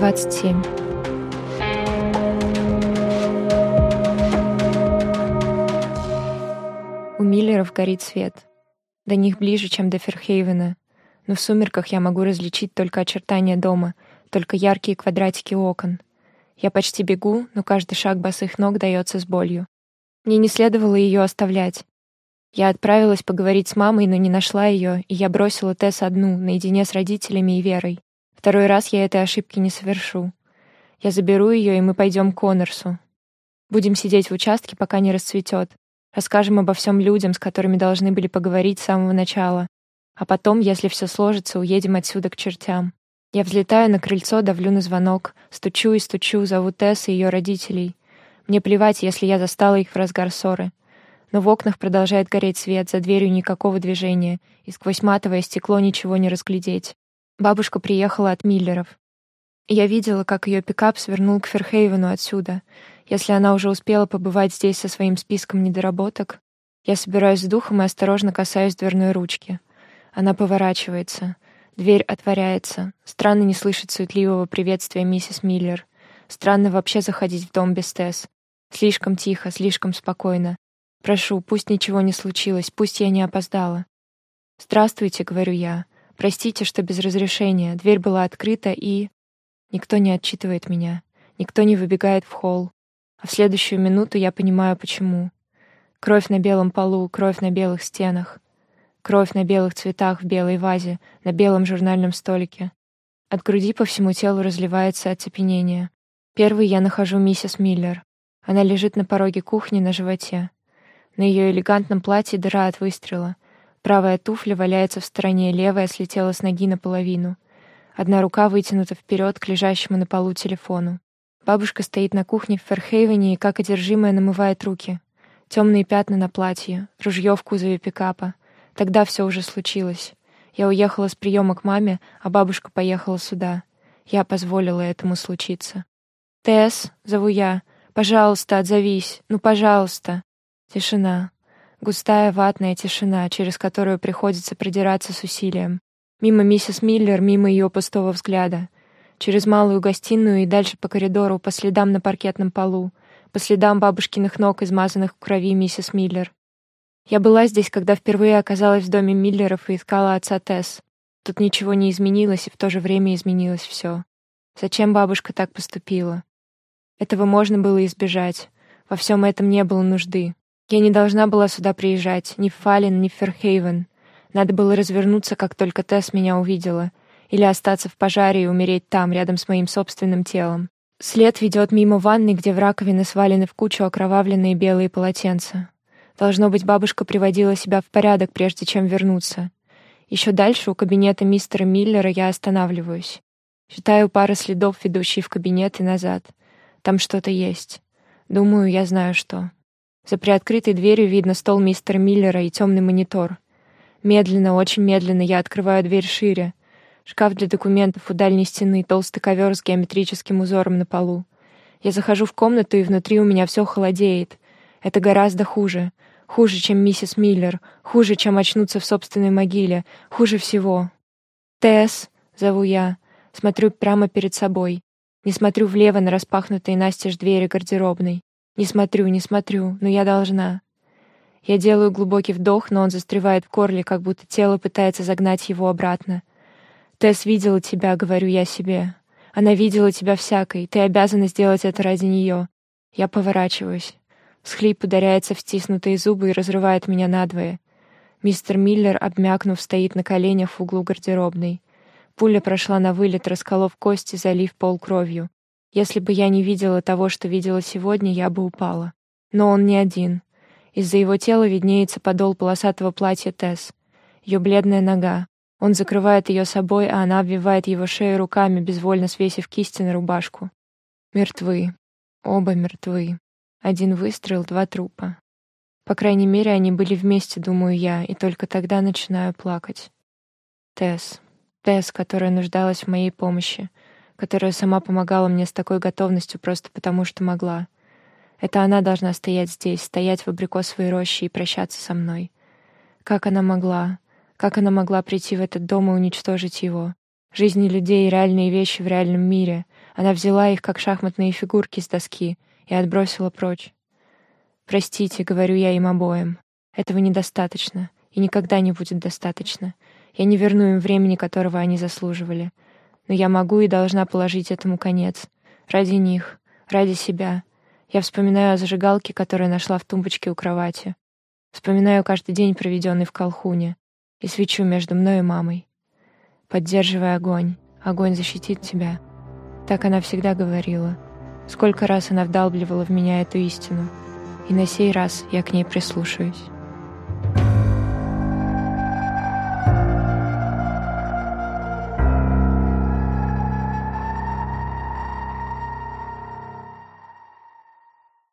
27. У Миллеров горит свет. До них ближе, чем до Ферхейвена, но в сумерках я могу различить только очертания дома, только яркие квадратики окон. Я почти бегу, но каждый шаг босых ног дается с болью. Мне не следовало ее оставлять. Я отправилась поговорить с мамой, но не нашла ее, и я бросила Тесс одну, наедине с родителями и Верой. Второй раз я этой ошибки не совершу. Я заберу ее, и мы пойдем к Коннорсу. Будем сидеть в участке, пока не расцветет. Расскажем обо всем людям, с которыми должны были поговорить с самого начала. А потом, если все сложится, уедем отсюда к чертям. Я взлетаю на крыльцо, давлю на звонок, стучу и стучу, зову Тесс и ее родителей. Мне плевать, если я застала их в разгар ссоры но в окнах продолжает гореть свет, за дверью никакого движения, и сквозь матовое стекло ничего не разглядеть. Бабушка приехала от Миллеров. Я видела, как ее пикап свернул к Ферхейвену отсюда. Если она уже успела побывать здесь со своим списком недоработок, я собираюсь с духом и осторожно касаюсь дверной ручки. Она поворачивается. Дверь отворяется. Странно не слышать суетливого приветствия миссис Миллер. Странно вообще заходить в дом без Тесс. Слишком тихо, слишком спокойно. Прошу, пусть ничего не случилось, пусть я не опоздала. «Здравствуйте», — говорю я. «Простите, что без разрешения. Дверь была открыта, и...» Никто не отчитывает меня. Никто не выбегает в холл. А в следующую минуту я понимаю, почему. Кровь на белом полу, кровь на белых стенах. Кровь на белых цветах в белой вазе, на белом журнальном столике. От груди по всему телу разливается оцепенение. Первый я нахожу миссис Миллер. Она лежит на пороге кухни на животе. На ее элегантном платье дыра от выстрела. Правая туфля валяется в стороне, левая слетела с ноги наполовину. Одна рука вытянута вперед к лежащему на полу телефону. Бабушка стоит на кухне в Ферхейвене и, как одержимая, намывает руки. Темные пятна на платье, ружье в кузове пикапа. Тогда все уже случилось. Я уехала с приема к маме, а бабушка поехала сюда. Я позволила этому случиться. «Тесс», — зову я, — «пожалуйста, отзовись, ну, пожалуйста». Тишина. Густая ватная тишина, через которую приходится продираться с усилием. Мимо миссис Миллер, мимо ее пустого взгляда. Через малую гостиную и дальше по коридору, по следам на паркетном полу, по следам бабушкиных ног, измазанных в крови миссис Миллер. Я была здесь, когда впервые оказалась в доме Миллеров и искала отца Тесс. Тут ничего не изменилось, и в то же время изменилось все. Зачем бабушка так поступила? Этого можно было избежать. Во всем этом не было нужды. Я не должна была сюда приезжать, ни в Фален, ни в Ферхейвен. Надо было развернуться, как только Тесс меня увидела, или остаться в пожаре и умереть там, рядом с моим собственным телом. След ведет мимо ванны, где в раковины свалены в кучу окровавленные белые полотенца. Должно быть, бабушка приводила себя в порядок, прежде чем вернуться. Еще дальше, у кабинета мистера Миллера, я останавливаюсь. Считаю пары следов, ведущие в кабинет и назад. Там что-то есть. Думаю, я знаю, что. За приоткрытой дверью видно стол мистера Миллера и темный монитор. Медленно, очень медленно я открываю дверь шире. Шкаф для документов у дальней стены, толстый ковер с геометрическим узором на полу. Я захожу в комнату, и внутри у меня все холодеет. Это гораздо хуже. Хуже, чем миссис Миллер. Хуже, чем очнуться в собственной могиле. Хуже всего. «Тесс!» — зову я. Смотрю прямо перед собой. Не смотрю влево на распахнутые настежь двери гардеробной. Не смотрю, не смотрю, но я должна. Я делаю глубокий вдох, но он застревает в горле, как будто тело пытается загнать его обратно. «Тесс видела тебя», — говорю я себе. «Она видела тебя всякой. Ты обязана сделать это ради нее». Я поворачиваюсь. Схлип ударяется в стиснутые зубы и разрывает меня надвое. Мистер Миллер, обмякнув, стоит на коленях в углу гардеробной. Пуля прошла на вылет, расколов кости, залив пол кровью. Если бы я не видела того, что видела сегодня, я бы упала. Но он не один. Из-за его тела виднеется подол полосатого платья Тесс. Ее бледная нога. Он закрывает ее собой, а она обвивает его шею руками, безвольно свесив кисти на рубашку. Мертвы. Оба мертвы. Один выстрел, два трупа. По крайней мере, они были вместе, думаю я, и только тогда начинаю плакать. Тесс. Тесс, которая нуждалась в моей помощи — которая сама помогала мне с такой готовностью просто потому, что могла. Это она должна стоять здесь, стоять в абрикосовой роще и прощаться со мной. Как она могла? Как она могла прийти в этот дом и уничтожить его? Жизни людей и реальные вещи в реальном мире. Она взяла их, как шахматные фигурки с доски, и отбросила прочь. «Простите», — говорю я им обоим. «Этого недостаточно, и никогда не будет достаточно. Я не верну им времени, которого они заслуживали. Но я могу и должна положить этому конец. Ради них, ради себя. Я вспоминаю о зажигалке, которую нашла в тумбочке у кровати. Вспоминаю каждый день, проведенный в Колхуне, и свечу между мной и мамой. Поддерживай огонь, огонь защитит тебя. Так она всегда говорила. Сколько раз она вдалбливала в меня эту истину. И на сей раз я к ней прислушаюсь.